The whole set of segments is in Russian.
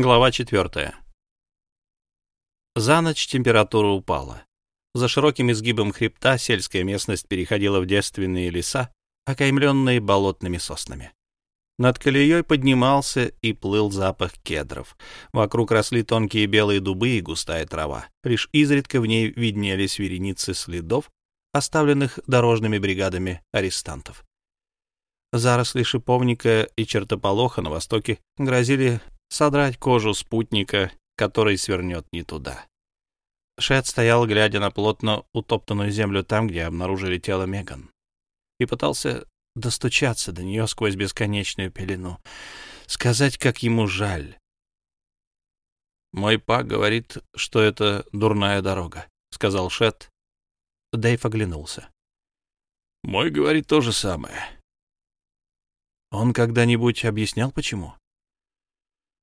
Глава 4. За ночь температура упала. За широким изгибом хребта сельская местность переходила в девственные леса, окаймленные болотными соснами. Над колеей поднимался и плыл запах кедров. Вокруг росли тонкие белые дубы и густая трава. Лишь изредка в ней виднелись вереницы следов, оставленных дорожными бригадами арестантов. Заросли шиповника и чертополоха на востоке грозили содрать кожу спутника, который свернет не туда. Шет стоял, глядя на плотно утоптанную землю там, где обнаружили тело Меган, и пытался достучаться до нее сквозь бесконечную пелену, сказать, как ему жаль. «Мой па говорит, что это дурная дорога», — сказал Шет. Дэйв оглянулся. «Мой говорит то же самое». «Он когда-нибудь объяснял, почему?»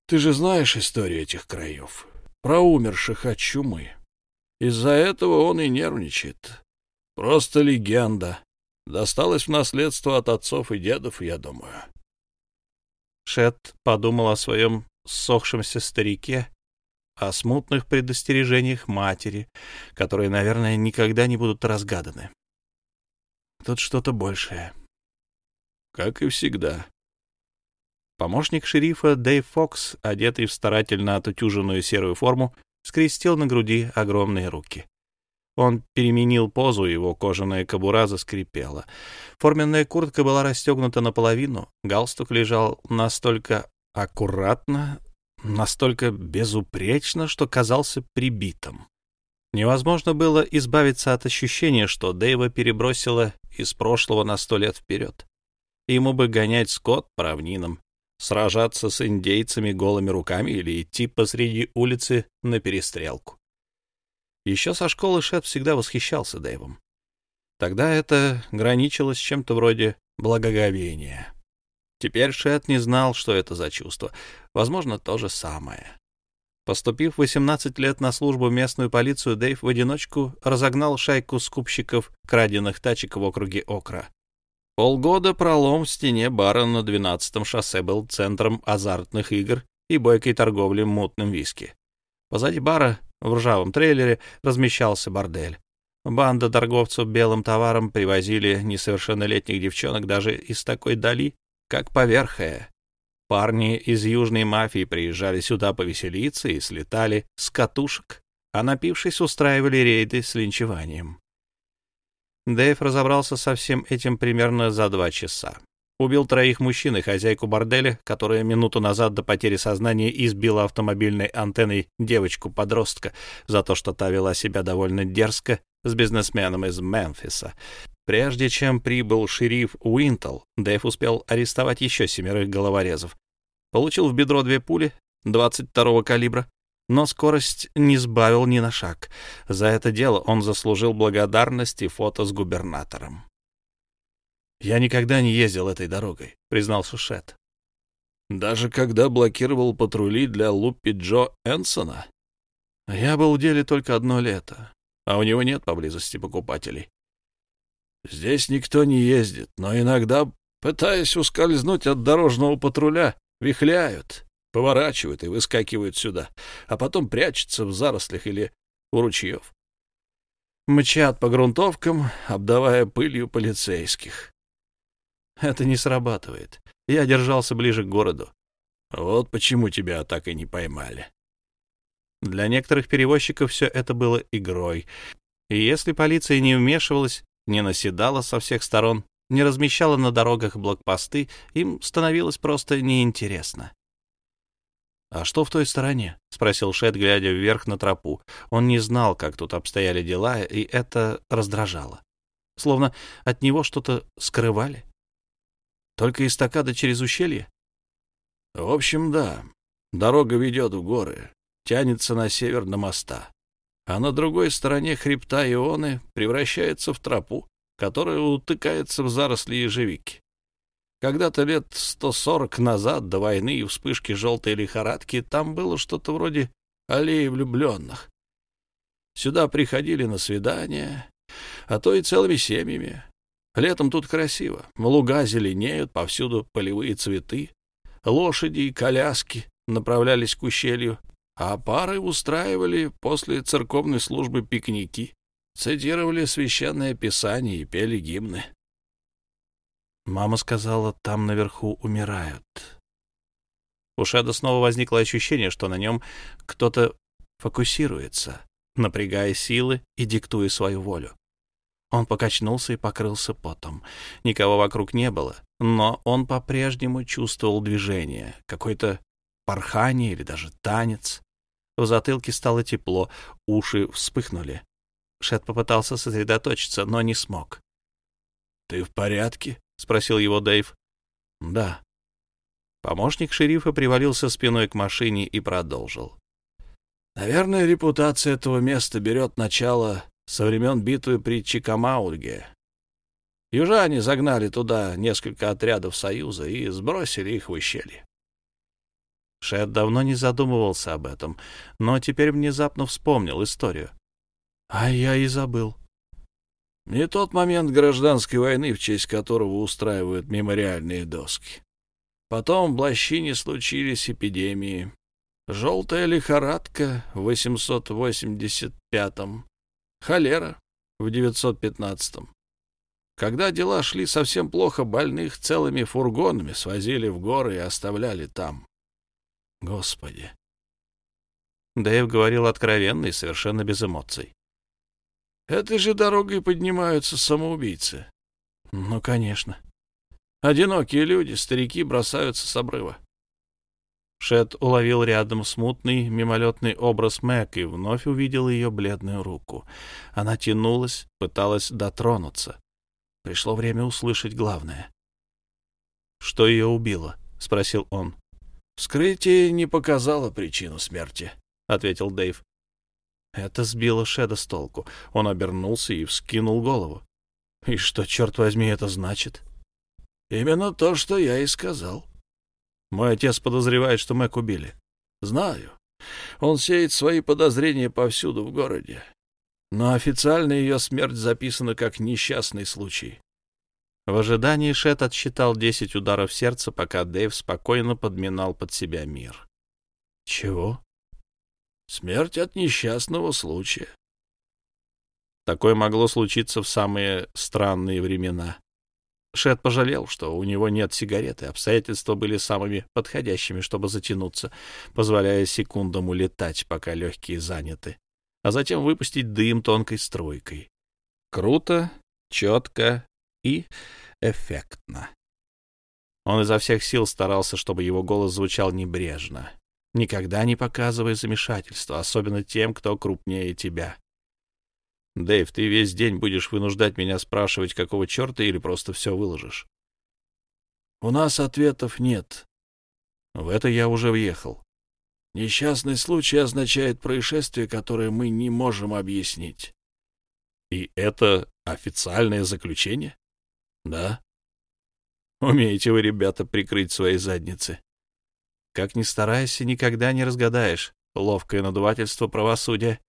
Ты же знаешь историю этих краев, про умерших от чумы. Из-за этого он и нервничает. Просто легенда. Досталась в наследство от отцов и дедов, я думаю. Шет подумал о своем ссохшемся старике, о смутных предостережениях матери, которые, наверное, никогда не будут разгаданы. Тут что-то большее. Как и всегда. Помощник шерифа Дэйв Фокс, одетый в старательно отутюженную серую форму, скрестил на груди огромные руки. Он переменил позу, его кожаная кобура заскрипела. Форменная куртка была расстегнута наполовину, галстук лежал настолько аккуратно, настолько безупречно, что казался прибитым. Невозможно было избавиться от ощущения, что Дэйва перебросило из прошлого на сто лет вперед. Ему бы гонять скот по равнинам, сражаться с индейцами голыми руками или идти посреди улицы на перестрелку. Еще со школы Шет всегда восхищался Дэйвом. Тогда это граничило с чем-то вроде благоговения. Теперь Шет не знал, что это за чувство. Возможно, то же самое. Поступив 18 лет на службу в местную полицию, Дэйв в одиночку разогнал шайку скупщиков краденных тачек в округе Окра. Полгода пролом в стене бара на 12-м шоссе был центром азартных игр и бойкой торговли мутным виски. Позади бара, в ржавом трейлере, размещался бордель. Банда торговцев белым товаром привозили несовершеннолетних девчонок даже из такой дали, как Поверхая. Парни из южной мафии приезжали сюда повеселиться и слетали с катушек, а напившись устраивали рейды с линчеванием. Дэйв разобрался со всем этим примерно за два часа. Убил троих мужчин и хозяйку борделя, которая минуту назад до потери сознания избила автомобильной антенной девочку-подростка за то, что та вела себя довольно дерзко с бизнесменом из Мемфиса. Прежде чем прибыл шериф Уинтл, Дэйв успел арестовать еще семерых головорезов. Получил в бедро две пули 22-го калибра, но скорость не сбавил ни на шаг. За это дело он заслужил благодарность и фото с губернатором. «Я никогда не ездил этой дорогой», — признал Шушет. «Даже когда блокировал патрули для Луппи Джо Энсона?» «Я был в деле только одно лето, а у него нет поблизости покупателей». «Здесь никто не ездит, но иногда, пытаясь ускользнуть от дорожного патруля, вихляют поворачивают и выскакивают сюда, а потом прячутся в зарослях или у ручьев. Мчат по грунтовкам, обдавая пылью полицейских. Это не срабатывает. Я держался ближе к городу. Вот почему тебя так и не поймали. Для некоторых перевозчиков все это было игрой. И если полиция не вмешивалась, не наседала со всех сторон, не размещала на дорогах блокпосты, им становилось просто неинтересно. «А что в той стороне?» — спросил Шет, глядя вверх на тропу. Он не знал, как тут обстояли дела, и это раздражало. Словно от него что-то скрывали. Только эстакада через ущелье? В общем, да. Дорога ведет в горы, тянется на север до моста. А на другой стороне хребта Ионы превращается в тропу, которая утыкается в заросли ежевики. Когда-то лет 140 назад, до войны и вспышки желтой лихорадки, там было что-то вроде аллеи влюбленных. Сюда приходили на свидания, а то и целыми семьями. Летом тут красиво. Луга зеленеют, повсюду полевые цветы, лошади и коляски, направлялись к ущелью, а пары устраивали после церковной службы пикники, цитировали священное писание и пели гимны. Мама сказала, там наверху умирают. У Шеда снова возникло ощущение, что на нем кто-то фокусируется, напрягая силы и диктуя свою волю. Он покачнулся и покрылся потом. Никого вокруг не было, но он по-прежнему чувствовал движение, какое-то порхание или даже танец. В затылке стало тепло, уши вспыхнули. Шет попытался сосредоточиться, но не смог. «Ты в порядке?» — спросил его Дэйв. «Да». Помощник шерифа привалился спиной к машине и продолжил. «Наверное, репутация этого места берет начало со времен битвы при Чикамаульге. Южане загнали туда несколько отрядов Союза и сбросили их в ущелье. Шет давно не задумывался об этом, но теперь внезапно вспомнил историю. А я и забыл. Не тот момент гражданской войны, в честь которого устраивают мемориальные доски. Потом в Лощине случились эпидемии. Желтая лихорадка в 885-м, холера в 915-м. Когда дела шли совсем плохо, больных целыми фургонами свозили в горы и оставляли там. Господи. Дэйв говорил откровенно и совершенно без эмоций. Этой же дорогой поднимаются самоубийцы. Ну, конечно. Одинокие люди, старики бросаются с обрыва. Шет уловил рядом смутный мимолетный образ Мэг и вновь увидел ее бледную руку. Она тянулась, пыталась дотронуться. Пришло время услышать главное. «Что ее убило?» — спросил он. «Вскрытие не показало причину смерти», — ответил Дэйв. Это сбило Шеда с толку. Он обернулся и вскинул голову. «И что, черт возьми, это значит?» «Именно то, что я и сказал». «Мой отец подозревает, что Мэг убили». «Знаю. Он сеет свои подозрения повсюду в городе. Но официально ее смерть записана как несчастный случай. В ожидании Шет отсчитал десять ударов сердца, пока Дэйв спокойно подминал под себя мир. Чего? Смерть от несчастного случая. Такое могло случиться в самые странные времена. Шет пожалел, что у него нет сигареты. Обстоятельства были самыми подходящими, чтобы затянуться, позволяя секундам улетать, пока легкие заняты, а затем выпустить дым тонкой струйкой. Круто, четко и эффектно. Он изо всех сил старался, чтобы его голос звучал небрежно, никогда не показывая замешательства, особенно тем, кто крупнее тебя. «Дэйв, ты весь день будешь вынуждать меня спрашивать, какого черта, или просто все выложишь?» «У нас ответов нет». В это я уже въехал. Несчастный случай означает происшествие, которое мы не можем объяснить. И это официальное заключение? Да. Умеете вы, ребята, прикрыть свои задницы. Как ни старайся, никогда не разгадаешь ловкое надувательство правосудия.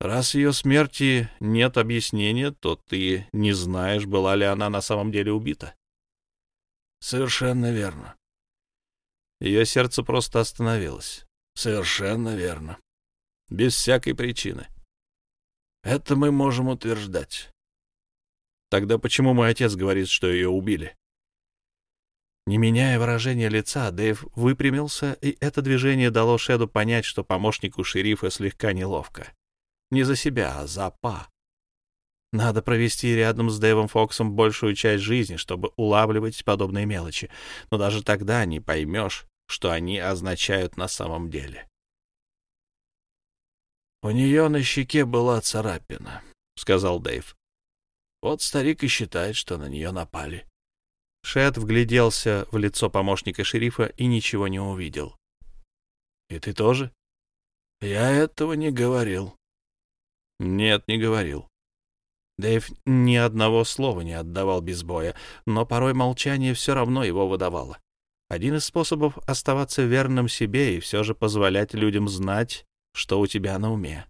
Раз ее смерти нет объяснения, то ты не знаешь, была ли она на самом деле убита. Совершенно верно. Ее сердце просто остановилось. Совершенно верно. Без всякой причины. Это мы можем утверждать. Тогда почему мой отец говорит, что ее убили? Не меняя выражения лица, Дэйв выпрямился, и это движение дало Шеду понять, что помощнику шерифа слегка неловко. Не за себя, а за па. Надо провести рядом с Дэйвом Фоксом большую часть жизни, чтобы улавливать подобные мелочи, но даже тогда не поймешь, что они означают на самом деле. «У нее на щеке была царапина», — сказал Дэйв. Вот старик и считает, что на нее напали. Шет вгляделся в лицо помощника шерифа и ничего не увидел. — И ты тоже? — Я этого не говорил. — Нет, не говорил. Дэйв ни одного слова не отдавал без боя, но порой молчание все равно его выдавало. Один из способов оставаться верным себе и все же позволять людям знать, что у тебя на уме.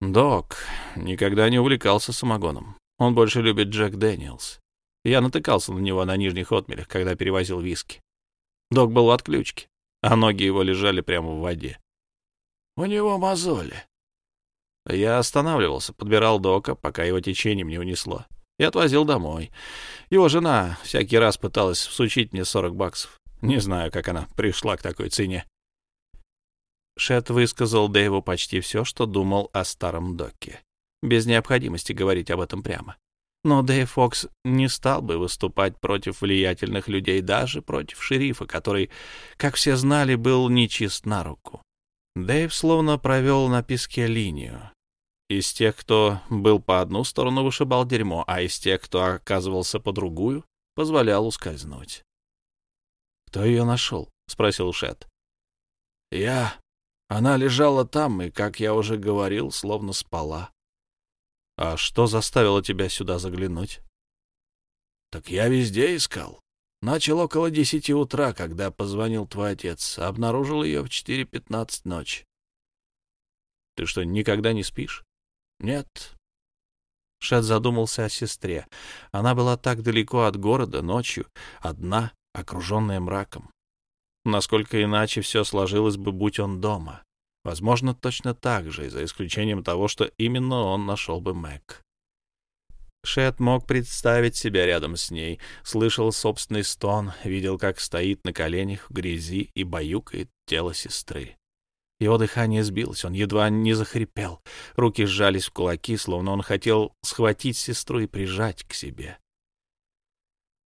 Док никогда не увлекался самогоном. Он больше любит Jack Daniel's. Я натыкался на него на нижних отмелях, когда перевозил виски. Док был в отключке. а ноги его лежали прямо в воде. «У него мозоли». Я останавливался, подбирал Дока, пока его течением не унесло, и отвозил домой. Его жена всякий раз пыталась всучить мне 40 баксов. Не знаю, как она пришла к такой цене. Шет высказал Дэйву почти все, что думал о старом Доке, без необходимости говорить об этом прямо. Но Дэйв Фокс не стал бы выступать против влиятельных людей, даже против шерифа, который, как все знали, был нечист на руку. Дэйв словно провел на песке линию. Из тех, кто был по одну сторону, вышибал дерьмо, а из тех, кто оказывался по другую, позволял ускользнуть. «Кто ее нашел?» — спросил Шет. «Я. Она лежала там и, как я уже говорил, словно спала. А что заставило тебя сюда заглянуть? Так я везде искал. Начал около десяти утра, когда позвонил твой отец. Обнаружил ее в четыре пятнадцать ночи. Ты что, никогда не спишь? Нет. Шет задумался о сестре. Она была так далеко от города ночью, одна, окруженная мраком. Насколько иначе все сложилось бы, будь он дома. Возможно, точно так же, за исключением того, что именно он нашел бы Мэг. Шет мог представить себя рядом с ней, слышал собственный стон, видел, как стоит на коленях в грязи и баюкает тело сестры. Его дыхание сбилось, он едва не захрипел. Руки сжались в кулаки, словно он хотел схватить сестру и прижать к себе.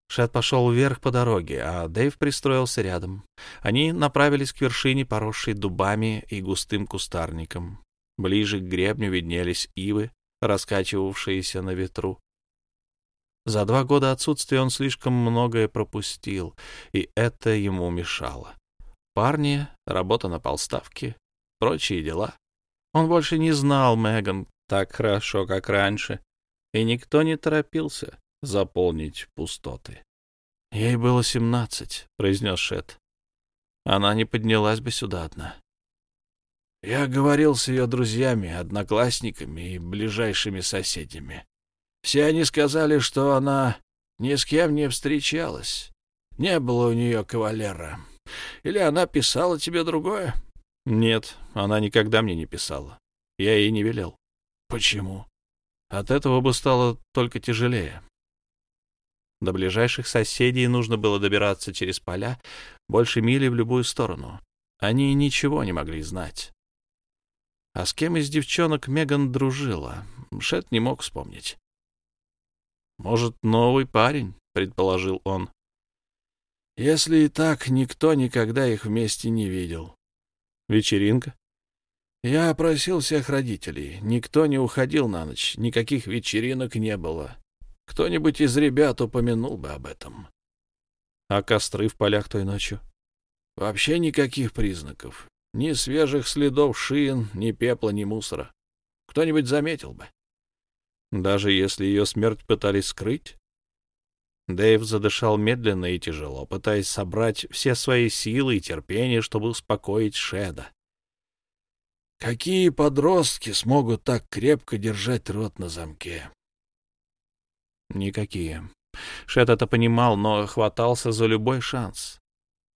Шет пошел вверх по дороге, а Дэйв пристроился рядом. Они направились к вершине, поросшей дубами и густым кустарником. Ближе к гребню виднелись ивы, раскачивавшиеся на ветру. За два года отсутствия он слишком многое пропустил, и это ему мешало. Парни, работа на полставке, прочие дела. Он больше не знал Меган так хорошо, как раньше, и никто не торопился заполнить пустоты. «Ей было семнадцать», — произнес Шет. «Она не поднялась бы сюда одна». Я говорил с ее друзьями, одноклассниками и ближайшими соседями. Все они сказали, что она ни с кем не встречалась. Не было у нее кавалера. Или она писала тебе другое? Нет, она никогда мне не писала. Я ей не велел. Почему? От этого бы стало только тяжелее. До ближайших соседей нужно было добираться через поля, больше мили в любую сторону. Они ничего не могли знать. А с кем из девчонок Меган дружила, Шет не мог вспомнить. «Может, новый парень?» — предположил он. «Если и так, никто никогда их вместе не видел». «Вечеринка?» «Я опросил всех родителей. Никто не уходил на ночь, никаких вечеринок не было. Кто-нибудь из ребят упомянул бы об этом. А костры в полях той ночью? Вообще никаких признаков. Ни свежих следов шин, ни пепла, ни мусора. Кто-нибудь заметил бы. Даже если ее смерть пытались скрыть? Дэйв задышал медленно и тяжело, пытаясь собрать все свои силы и терпение, чтобы успокоить Шеда. Какие подростки смогут так крепко держать рот на замке? Никакие. Шет это понимал, но хватался за любой шанс.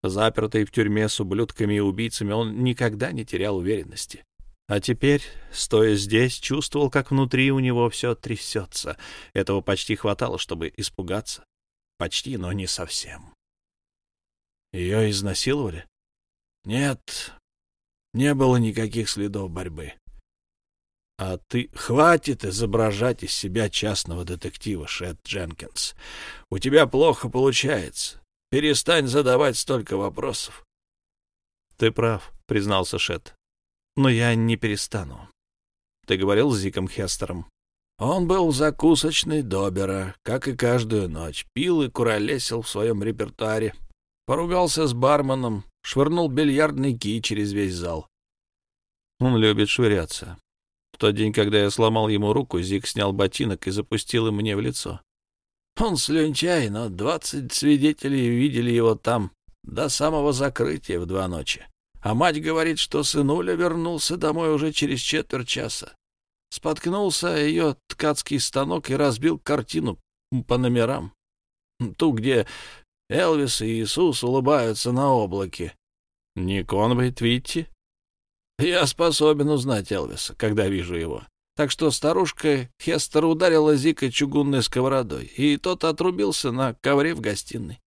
Запертый в тюрьме с ублюдками и убийцами, он никогда не терял уверенности. А теперь, стоя здесь, чувствовал, как внутри у него все трясется. Этого почти хватало, чтобы испугаться. Почти, но не совсем. Ее изнасиловали? Нет, не было никаких следов борьбы. А ты хватит изображать из себя частного детектива, Шет Дженкинс. У тебя плохо получается. Перестань задавать столько вопросов. Ты прав, признался Шет. Но я не перестану. Ты говорил с Зиком Хестером? Он был в закусочной Добера, как и каждую ночь. Пил и куролесил в своем репертуаре. Поругался с барменом, швырнул бильярдный кий через весь зал. Он любит швыряться тот день, когда я сломал ему руку, Зик снял ботинок и запустил им мне в лицо. Он слюнчай, но двадцать свидетелей видели его там до самого закрытия в два ночи. А мать говорит, что сынуля вернулся домой уже через четверть часа. Споткнулся ее ткацкий станок и разбил картину по номерам. Ту, где Элвис и Иисус улыбаются на облаке. Не Конвей Твитти? Я способен узнать Элвиса, когда вижу его. Так что старушка Хестер ударила Зика чугунной сковородой, и тот отрубился на ковре в гостиной.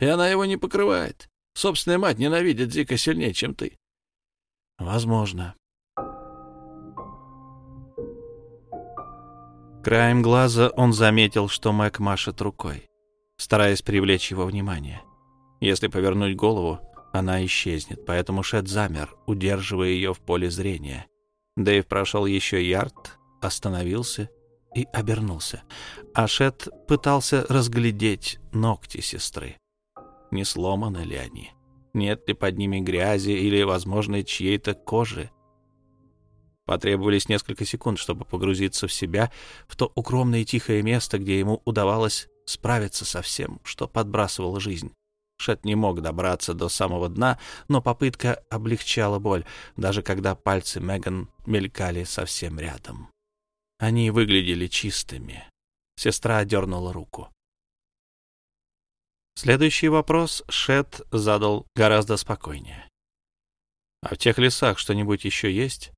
И она его не покрывает. Собственная мать ненавидит Зика сильнее, чем ты. Возможно. Краем глаза он заметил, что Мэг машет рукой, стараясь привлечь его внимание. Если повернуть голову, она исчезнет, поэтому Шет замер, удерживая ее в поле зрения. Дэйв прошел еще ярд, остановился и обернулся. А Шет пытался разглядеть ногти сестры. Не сломаны ли они? Нет ли под ними грязи или, возможно, чьей-то кожи? Потребовались несколько секунд, чтобы погрузиться в себя, в то укромное и тихое место, где ему удавалось справиться со всем, что подбрасывало жизнь. Шет не мог добраться до самого дна, но попытка облегчала боль, даже когда пальцы Меган мелькали совсем рядом. Они выглядели чистыми. Сестра дернула руку. Следующий вопрос Шет задал гораздо спокойнее. «А в тех лесах что-нибудь еще есть?»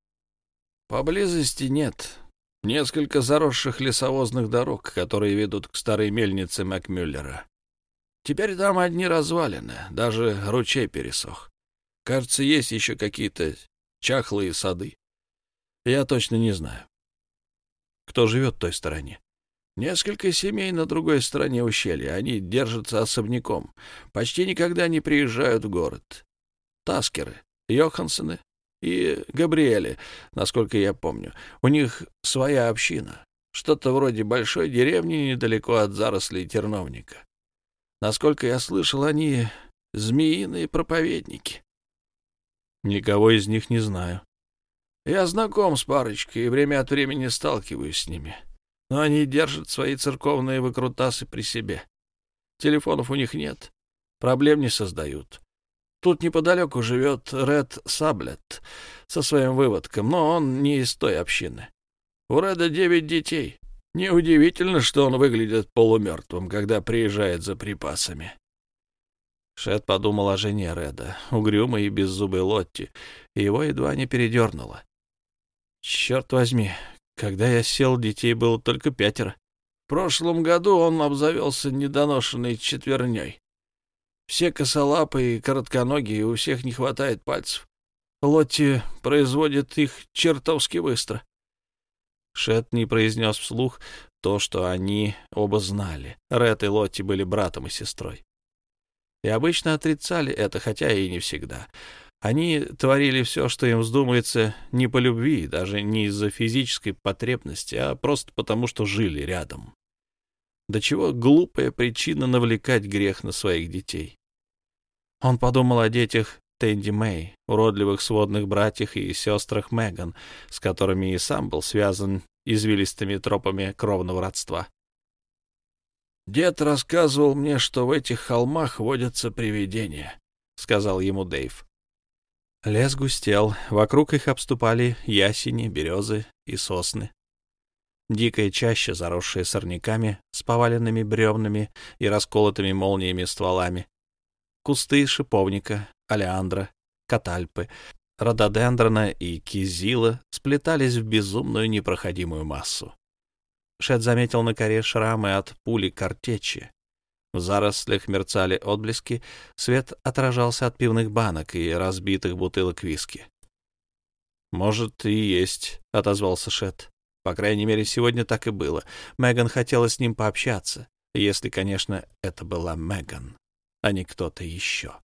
«Поблизости нет. Несколько заросших лесовозных дорог, которые ведут к старой мельнице Макмюллера. Теперь там одни развалины, даже ручей пересох. Кажется, есть еще какие-то чахлые сады. Я точно не знаю. Кто живет в той стороне? Несколько семей на другой стороне ущелья. Они держатся особняком. Почти никогда не приезжают в город. Таскеры, Йохансены и Габриэли, насколько я помню. У них своя община. Что-то вроде большой деревни недалеко от зарослей терновника. Насколько я слышал, они змеиные проповедники. Никого из них не знаю. Я знаком с парочкой и время от времени сталкиваюсь с ними. Но они держат свои церковные выкрутасы при себе. Телефонов у них нет, проблем не создают. Тут неподалеку живет Ред Саблет со своим выводком, но он не из той общины. У Реда девять детей. Неудивительно, что он выглядит полумертвым, когда приезжает за припасами. Шет подумал о жене Реда, угрюмой и беззубой Лотти, и его едва не передернуло. Черт возьми, когда я сел, детей было только пятеро. В прошлом году он обзавелся недоношенной четверней. Все косолапые и коротконогие, у всех не хватает пальцев. Лотти производит их чертовски быстро. Шет не произнес вслух то, что они оба знали. Ред и Лотти были братом и сестрой. И обычно отрицали это, хотя и не всегда. Они творили все, что им вздумается, не по любви, даже не из-за физической потребности, а просто потому, что жили рядом. До чего глупая причина навлекать грех на своих детей. Он подумал о детях Тенди Мэй, уродливых сводных братьях и сестрах Меган, с которыми и сам был связан извилистыми тропами кровного родства. «Дед рассказывал мне, что в этих холмах водятся привидения», — сказал ему Дэйв. Лес густел, вокруг их обступали ясени, березы и сосны. Дикая чаща, заросшая сорняками, с поваленными бревнами и расколотыми молниями стволами. Кусты шиповника, алиандра, катальпы, рододендрона и кизила сплетались в безумную непроходимую массу. Шет заметил на коре шрамы от пули картечи. В зарослях мерцали отблески, свет отражался от пивных банок и разбитых бутылок виски. «Может, и есть», — отозвался Шет. По крайней мере, сегодня так и было. Меган хотела с ним пообщаться, если, конечно, это была Меган, а не кто-то еще.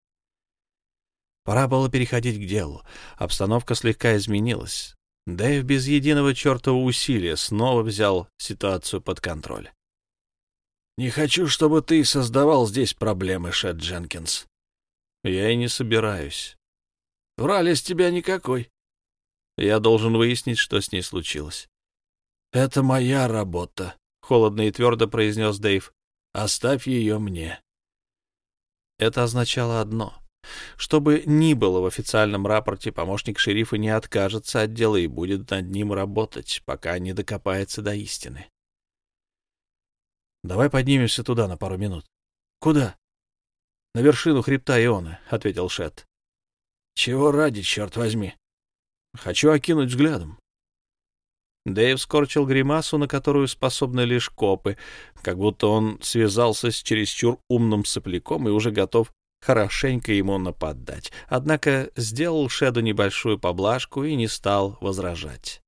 Пора было переходить к делу. Обстановка слегка изменилась. Дэйв без единого чертова усилия снова взял ситуацию под контроль. «Не хочу, чтобы ты создавал здесь проблемы, Шет Дженкинс». «Я и не собираюсь». «Врали с тебя никакой». «Я должен выяснить, что с ней случилось». «Это моя работа», — холодно и твердо произнес Дэйв. «Оставь ее мне». Это означало одно — что бы ни было в официальном рапорте, помощник шерифа не откажется от дела и будет над ним работать, пока не докопается до истины. «Давай поднимемся туда на пару минут». «Куда?» «На вершину хребта Иона», — ответил Шет. Чего ради, черт возьми? Хочу окинуть взглядом. Дэйв скорчил гримасу, на которую способны лишь копы, как будто он связался с чересчур умным сопляком и уже готов хорошенько ему нападать. Однако сделал Шеду небольшую поблажку и не стал возражать.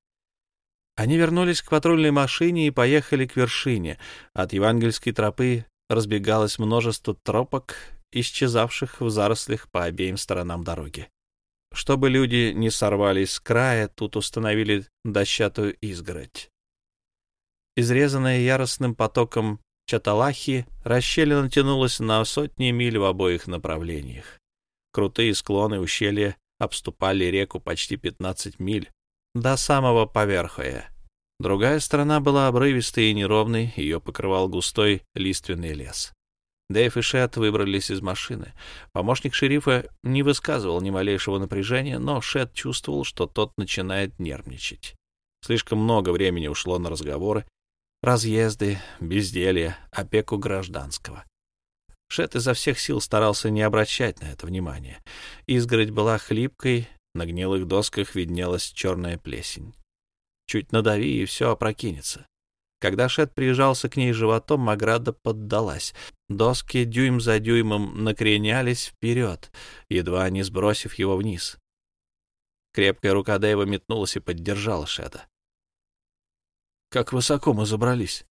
Они вернулись к патрульной машине и поехали к вершине. От евангельской тропы разбегалось множество тропок, исчезавших в зарослях по обеим сторонам дороги. Чтобы люди не сорвались с края, тут установили дощатую изгородь. Изрезанная яростным потоком Чаталахи, расщелина тянулась на сотни миль в обоих направлениях. Крутые склоны ущелья обступали реку почти 15 миль, до самого поверхая. Другая сторона была обрывистой и неровной, ее покрывал густой лиственный лес. Дэйв и Шет выбрались из машины. Помощник шерифа не высказывал ни малейшего напряжения, но Шет чувствовал, что тот начинает нервничать. Слишком много времени ушло на разговоры, разъезды, безделье, опеку гражданского. Шет изо всех сил старался не обращать на это внимания. Изгородь была хлипкой, на гнилых досках виднелась черная плесень. Чуть надави, и все опрокинется. Когда Шет прижался к ней животом, Маграда поддалась. Доски дюйм за дюймом накренялись вперед, едва не сбросив его вниз. Крепкая рука Дэйва метнулась и поддержала Шеда. «Как высоко мы забрались?»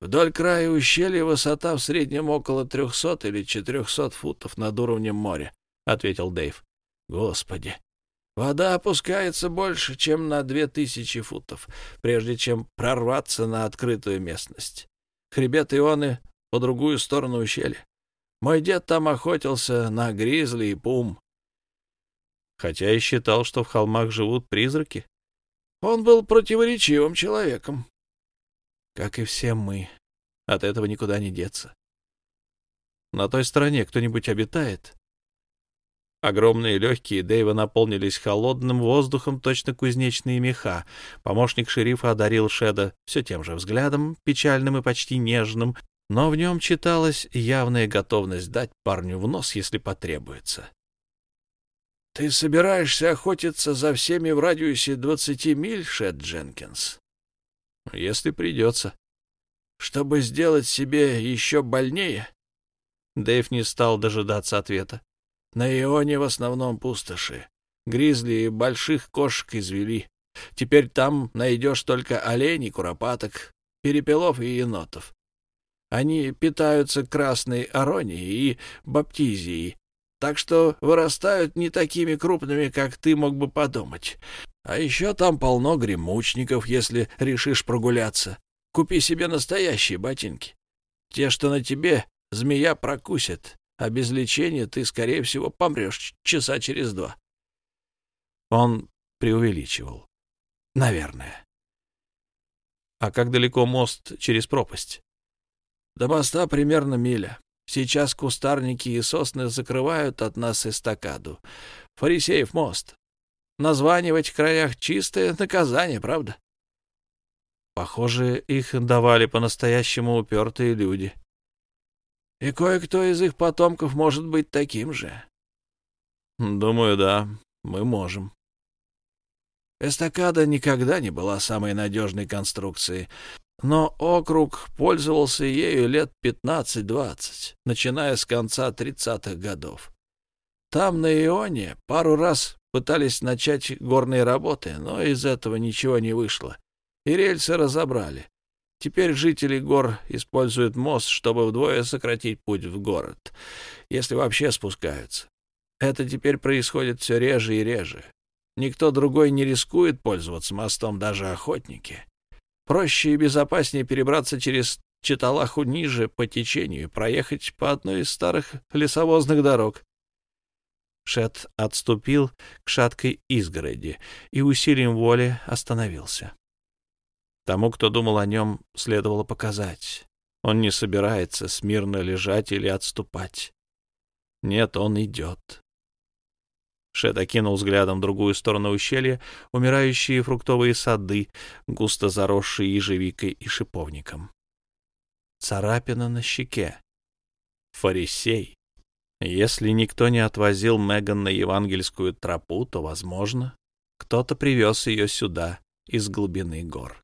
«Вдоль края ущелья высота в среднем около трехсот или четырехсот футов над уровнем моря», — ответил Дэйв. «Господи, Вода опускается больше, чем на две тысячи футов, прежде чем прорваться на открытую местность. Хребет Ионы по другую сторону ущелья. Мой дед там охотился на гризли и пум. Хотя и считал, что в холмах живут призраки. Он был противоречивым человеком. Как и все мы. От этого никуда не деться. На той стороне кто-нибудь обитает? Огромные легкие Дэйва наполнились холодным воздухом, точно кузнечные меха. Помощник шерифа одарил Шеда все тем же взглядом, печальным и почти нежным, но в нем читалась явная готовность дать парню в нос, если потребуется. — Ты собираешься охотиться за всеми в радиусе двадцати миль, Шед Дженкинс? — Если придется. — Чтобы сделать себе еще больнее? Дэйв не стал дожидаться ответа. На Ионе в основном пустоши. Гризли и больших кошек извели. Теперь там найдешь только оленей, куропаток, перепелов и енотов. Они питаются красной аронией и баптизией, так что вырастают не такими крупными, как ты мог бы подумать. А еще там полно гремучников, если решишь прогуляться. Купи себе настоящие ботинки. Те, что на тебе, змея прокусит, а без лечения ты, скорее всего, помрешь часа через два. Он преувеличивал. Наверное. А как далеко мост через пропасть? До моста примерно миля. Сейчас кустарники и сосны закрывают от нас эстакаду. Фарисеев мост. Название в этих краях чистое наказание, правда? Похоже, их давали по-настоящему упертые люди. И кое-кто из их потомков может быть таким же. Думаю, да, мы можем. Эстакада никогда не была самой надежной конструкцией, но округ пользовался ею лет 15-20, начиная с конца 30-х годов. Там, на Ионе, пару раз пытались начать горные работы, но из этого ничего не вышло, и рельсы разобрали. Теперь жители гор используют мост, чтобы вдвое сократить путь в город, если вообще спускаются. Это теперь происходит все реже и реже. Никто другой не рискует пользоваться мостом, даже охотники. Проще и безопаснее перебраться через Читалаху ниже по течению и проехать по одной из старых лесовозных дорог. Шет отступил к шаткой изгороди и усилием воли остановился. Тому, кто думал о нем, следовало показать. Он не собирается смирно лежать или отступать. Нет, он идет. Шед окинул взглядом другую сторону ущелья, умирающие фруктовые сады, густо заросшие ежевикой и шиповником. Царапина на щеке. Фарисей. Если никто не отвозил Меган на евангельскую тропу, то, возможно, кто-то привез ее сюда из глубины гор.